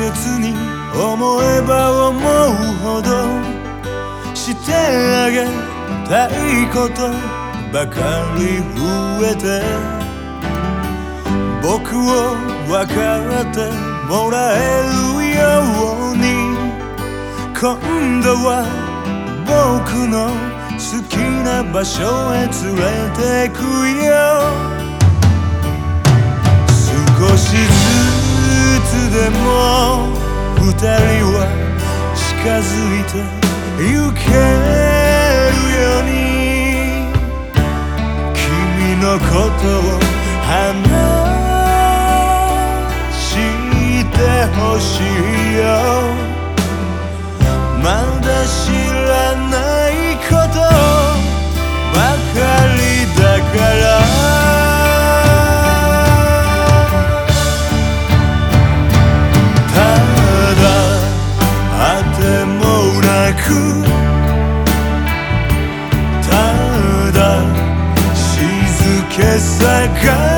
切に思えば思うほどしてあげたいことばかり増えて。僕を分かってもらえるように。今度は僕の好きな場所へ連れてくよ。少しずつつでも二人は近づいてゆけるように君のことを話してほしいよ。まだ知らけさ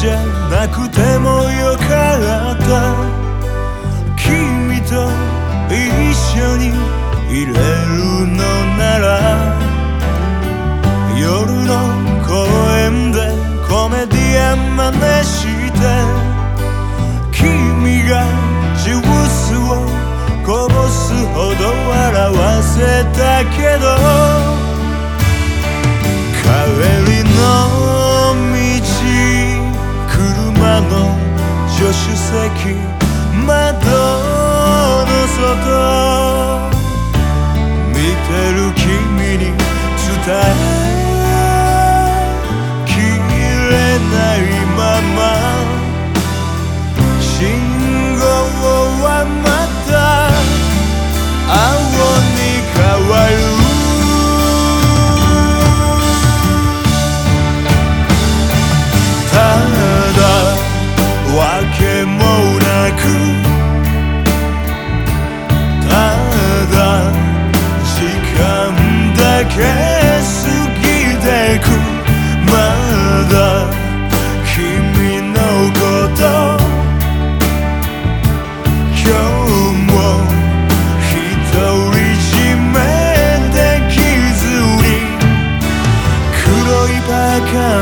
じゃなくてもよかった。君と一緒にいれるのなら夜の公園でコメディアン真似して君がジュースをこぼすほど笑わせたけど帰り助手席窓の外。見てる君に伝え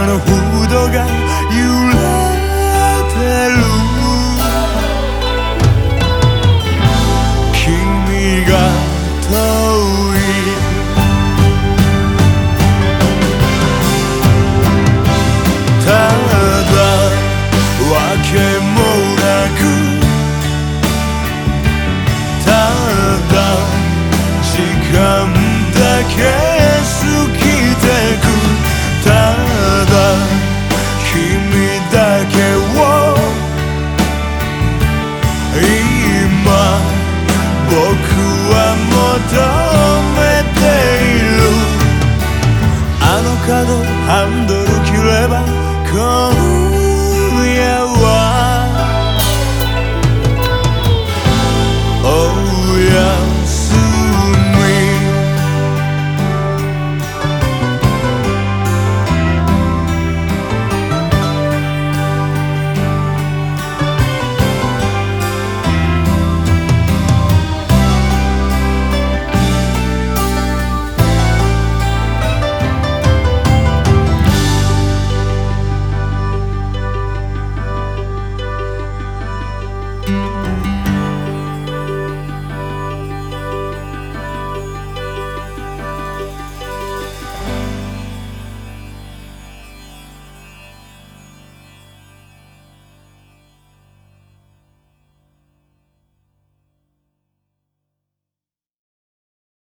的湖ンドル切れば今夜は